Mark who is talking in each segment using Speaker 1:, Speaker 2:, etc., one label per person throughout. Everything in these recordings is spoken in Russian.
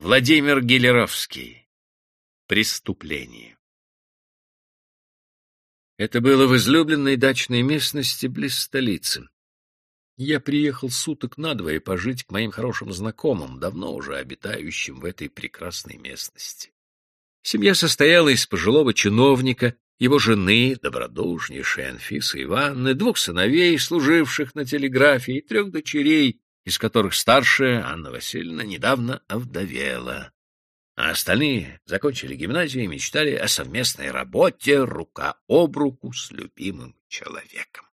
Speaker 1: Владимир Гелеровский. Преступление. Это было в излюбленной дачной местности близ столицы. Я приехал суток надвое пожить к моим хорошим знакомым, давно уже обитающим в этой прекрасной местности. Семья состояла из пожилого чиновника, его жены, добродушнейшей Анфисы Ивановны, двух сыновей, служивших на телеграфе, и трех дочерей, из которых старшая, Анна Васильевна, недавно овдовела. А остальные закончили гимназию и мечтали о совместной работе рука об руку с любимым человеком.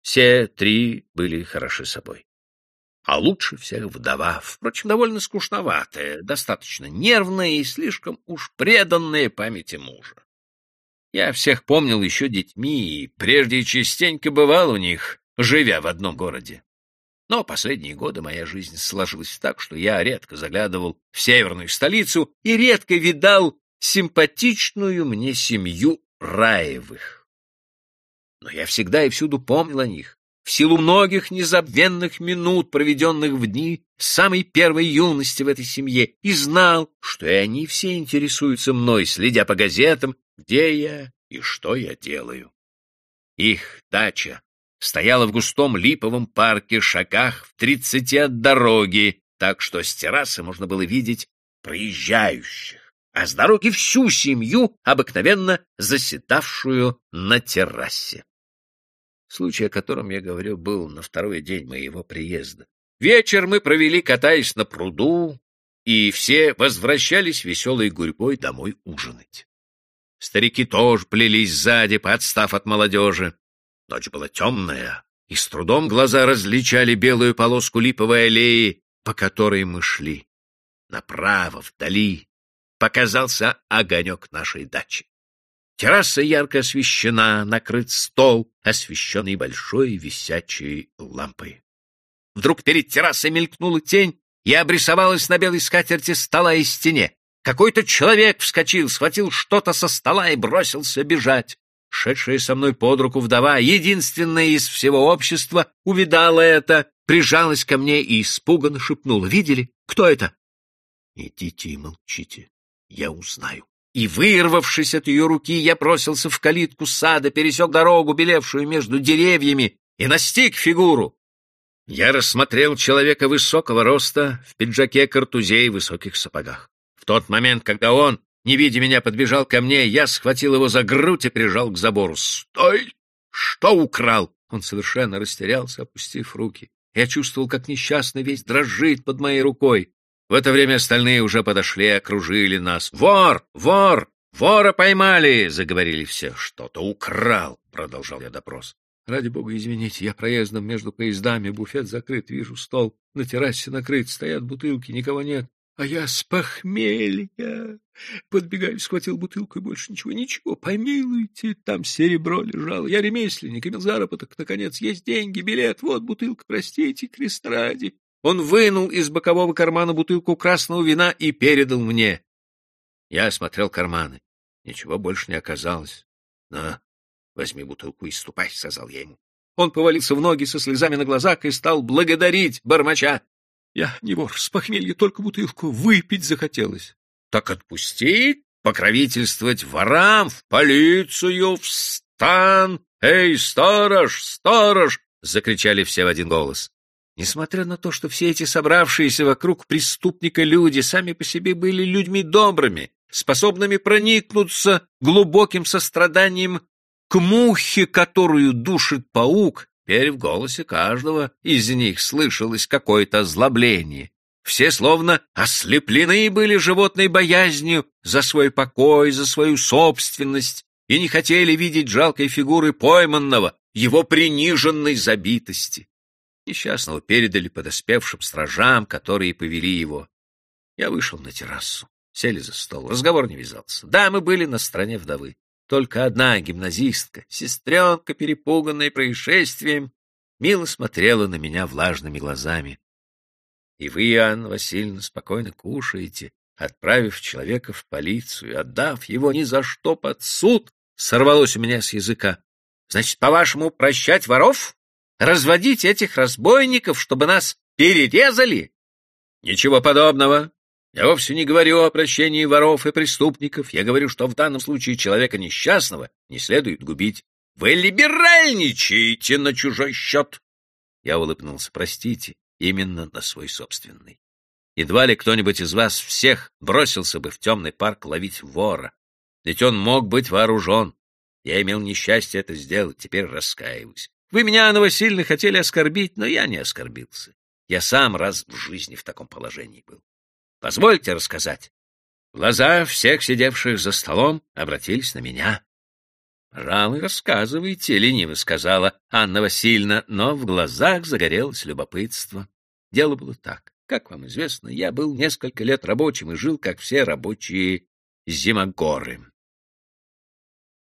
Speaker 1: Все три были хороши собой. А лучше всех вдова, впрочем, довольно скучноватая, достаточно нервная и слишком уж преданная памяти мужа. Я всех помнил еще детьми и прежде частенько бывал у них, живя в одном городе. Но последние годы моя жизнь сложилась так, что я редко заглядывал в северную столицу и редко видал симпатичную мне семью Раевых. Но я всегда и всюду помнил о них, в силу многих незабвенных минут, проведенных в дни самой первой юности в этой семье, и знал, что и они все интересуются мной, следя по газетам, где я и что я делаю. Их дача стояла в густом липовом парке, шагах в тридцати от дороги, так что с террасы можно было видеть проезжающих, а с дороги всю семью, обыкновенно заседавшую на террасе. Случай, о котором я говорю, был на второй день моего приезда. Вечер мы провели, катаясь на пруду, и все возвращались веселой гурьбой домой ужинать. Старики тоже плелись сзади, подстав от молодежи. Ночь была темная, и с трудом глаза различали белую полоску липовой аллеи, по которой мы шли. Направо, вдали, показался огонек нашей дачи. Терраса ярко освещена, накрыт стол, освещенный большой висячей лампой. Вдруг перед террасой мелькнула тень и обрисовалась на белой скатерти стола и стене. Какой-то человек вскочил, схватил что-то со стола и бросился бежать. Шедшая со мной под руку вдова, единственная из всего общества, увидала это, прижалась ко мне и испуганно шепнула. «Видели? Кто это?» «Идите и молчите, я узнаю». И, вырвавшись от ее руки, я бросился в калитку сада, пересек дорогу, белевшую между деревьями, и настиг фигуру. Я рассмотрел человека высокого роста в пиджаке-картузе и высоких сапогах. В тот момент, когда он, не видя меня, подбежал ко мне, я схватил его за грудь и прижал к забору. «Стой! Что украл?» Он совершенно растерялся, опустив руки. Я чувствовал, как несчастный весь дрожит под моей рукой. В это время остальные уже подошли и окружили нас. «Вор! Вор! Вора поймали!» — заговорили все. «Что-то украл!» — продолжал я допрос. «Ради бога, извините, я проездом между поездами, буфет закрыт, вижу стол, на террасе накрыт, стоят бутылки, никого нет. А я с похмелья. Подбегаю, схватил бутылку и больше ничего. Ничего, помилуйте, там серебро лежало. Я ремесленник, имел заработок. Наконец, есть деньги, билет. Вот бутылка, простите, крест ради. Он вынул из бокового кармана бутылку красного вина и передал мне. Я осмотрел карманы. Ничего больше не оказалось. — На, возьми бутылку и ступай, — сказал я ему. Он повалился в ноги со слезами на глазах и стал благодарить, бормоча. Я не вор, с похмелья только бутылку выпить захотелось. Так отпустить, покровительствовать ворам, в полицию, в стан. Эй, сторож, сторож! Закричали все в один голос. Несмотря на то, что все эти собравшиеся вокруг преступника люди сами по себе были людьми добрыми, способными проникнуться глубоким состраданием к мухе, которую душит паук, Теперь в голосе каждого из них слышалось какое-то озлобление. Все словно ослеплены были животной боязнью за свой покой, за свою собственность, и не хотели видеть жалкой фигуры пойманного, его приниженной забитости. Несчастного передали подоспевшим стражам, которые повели его. Я вышел на террасу. Сели за стол. Разговор не вязался. Да, мы были на стороне вдовы. Только одна гимназистка, сестренка, перепуганная происшествием, мило смотрела на меня влажными глазами. И вы, Анна Васильевна, спокойно кушаете, отправив человека в полицию, отдав его ни за что под суд, сорвалось у меня с языка. Значит, по-вашему, прощать воров? Разводить этих разбойников, чтобы нас перерезали? Ничего подобного. Я вовсе не говорю о прощении воров и преступников. Я говорю, что в данном случае человека несчастного не следует губить. Вы либеральничаете на чужой счет. Я улыбнулся. Простите, именно на свой собственный. Едва ли кто-нибудь из вас всех бросился бы в темный парк ловить вора. Ведь он мог быть вооружен. Я имел несчастье это сделать, теперь раскаиваюсь. Вы меня, Анна Васильевна, хотели оскорбить, но я не оскорбился. Я сам раз в жизни в таком положении был. Позвольте рассказать. Глаза всех сидевших за столом обратились на меня. «Пожалуй, рассказывайте», — лениво сказала Анна Васильевна, но в глазах загорелось любопытство. Дело было так. Как вам известно, я был несколько лет рабочим и жил, как все рабочие зимогоры.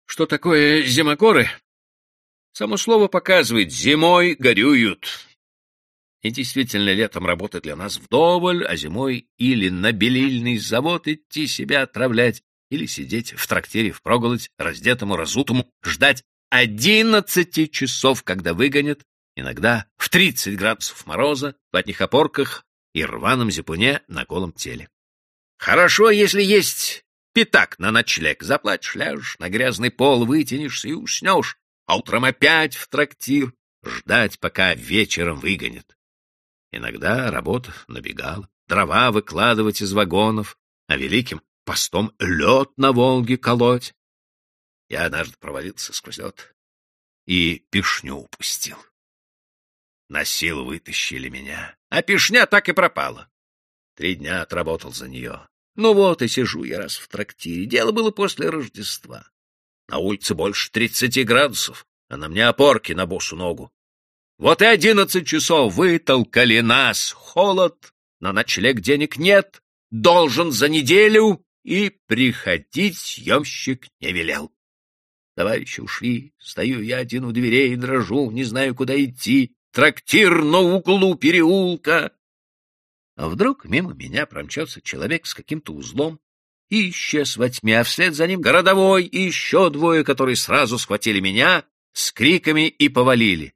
Speaker 1: Что такое зимогоры? Само слово показывает, зимой горюют. И действительно, летом работы для нас вдоволь, а зимой или на белильный завод идти себя отравлять, или сидеть в трактире впроголодь, раздетому, разутому, ждать одиннадцати часов, когда выгонят, иногда в тридцать градусов мороза, в одних опорках и рваном зипуне на голом теле. Хорошо, если есть пятак на ночлег. Заплатишь, ляжешь на грязный пол, вытянешься и уснешь, а утром опять в трактир ждать, пока вечером выгонят. Иногда работа набегала, дрова выкладывать из вагонов, а великим постом лед на Волге колоть. Я однажды провалился сквозь лед и пешню упустил. На силу вытащили меня, а пешня так и пропала. Три дня отработал за нее. Ну вот и сижу я раз в трактире. Дело было после Рождества. На улице больше тридцати градусов, а на мне опорки на босу ногу. Вот и одиннадцать часов вытолкали нас. Холод, на ночлег денег нет, должен за неделю и приходить съемщик не велел. Товарищи ушли, стою я один у дверей, дрожу, не знаю, куда идти. Трактир на углу переулка. А вдруг мимо меня промчался человек с каким-то узлом и исчез во тьме, а вслед за ним городовой и еще двое, которые сразу схватили меня с криками и повалили.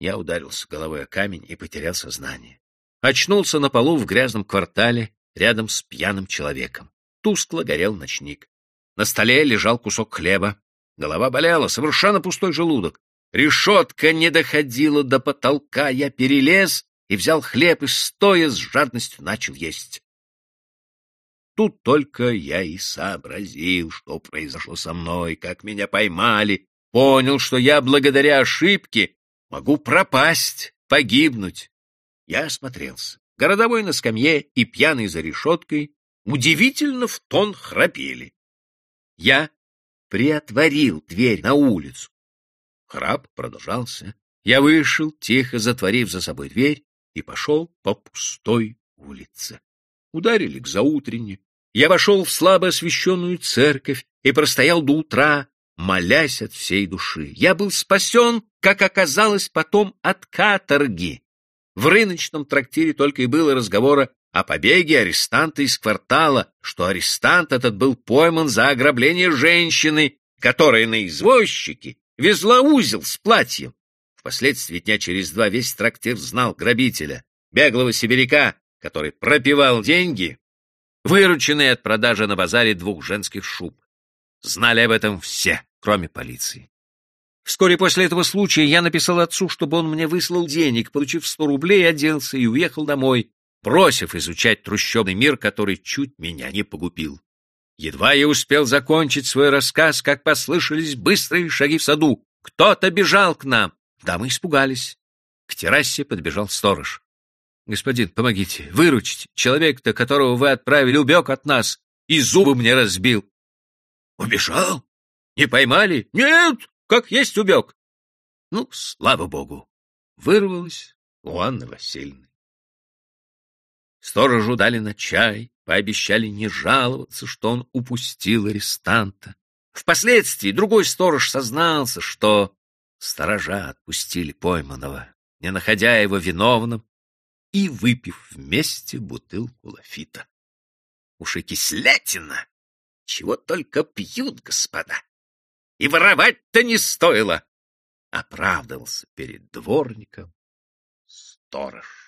Speaker 1: Я ударился головой о камень и потерял сознание. Очнулся на полу в грязном квартале рядом с пьяным человеком. Тускло горел ночник. На столе лежал кусок хлеба. Голова болела, совершенно пустой желудок. Решетка не доходила до потолка. Я перелез и взял хлеб и, стоя с жадностью, начал есть. Тут только я и сообразил, что произошло со мной, как меня поймали, понял, что я благодаря ошибке могу пропасть, погибнуть. Я осмотрелся. Городовой на скамье и пьяный за решеткой удивительно в тон храпели. Я приотворил дверь на улицу. Храп продолжался. Я вышел, тихо затворив за собой дверь, и пошел по пустой улице. Ударили к заутрене. Я вошел в слабо освещенную церковь и простоял до утра, молясь от всей души. Я был спасен, как оказалось потом, от каторги. В рыночном трактире только и было разговора о побеге арестанта из квартала, что арестант этот был пойман за ограбление женщины, которая на извозчике везла узел с платьем. Впоследствии дня через два весь трактир знал грабителя, беглого сибиряка, который пропивал деньги, вырученные от продажи на базаре двух женских шуб. Знали об этом все, кроме полиции. Вскоре после этого случая я написал отцу, чтобы он мне выслал денег, получив сто рублей, оделся и уехал домой, бросив изучать трущобный мир, который чуть меня не погубил. Едва я успел закончить свой рассказ, как послышались быстрые шаги в саду. Кто-то бежал к нам. Да, мы испугались. К террасе подбежал сторож. — Господин, помогите, выручите. Человек-то, которого вы отправили, убег от нас и зубы мне разбил. — Убежал? Не поймали? — Нет, как есть убег. Ну, слава богу, вырвалась у Анны Васильевны. Сторожу дали на чай, пообещали не жаловаться, что он упустил арестанта. Впоследствии другой сторож сознался, что сторожа отпустили пойманного, не находя его виновным, и выпив вместе бутылку лафита. Уж и кислятина! Чего только пьют, господа! И воровать-то не стоило! Оправдывался перед дворником сторож.